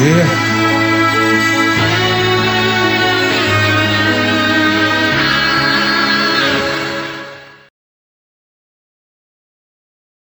Yeah.